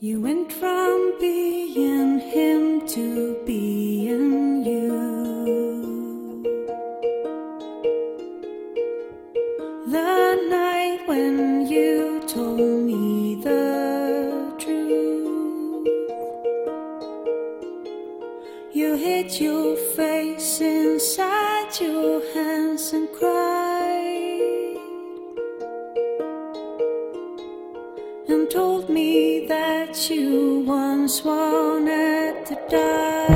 You went from being him to being you. The night when you told me the truth, you hid your face inside your hands and cried and told me that you once wanted to die.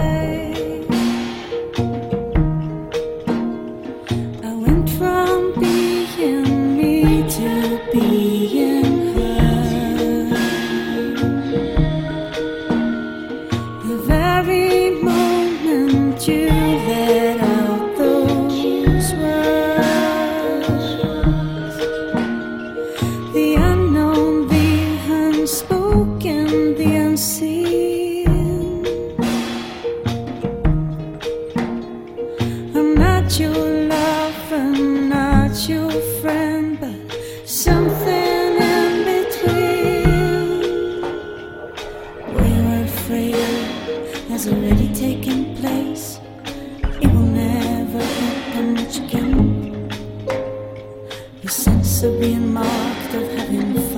has already taking place. It will never happen again. Your sense of being marked, of having fun.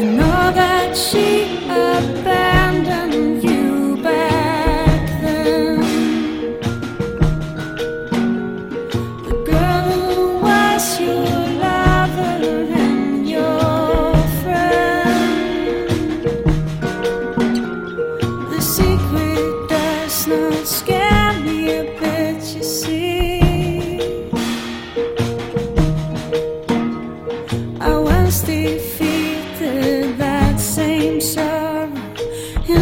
and know that she about.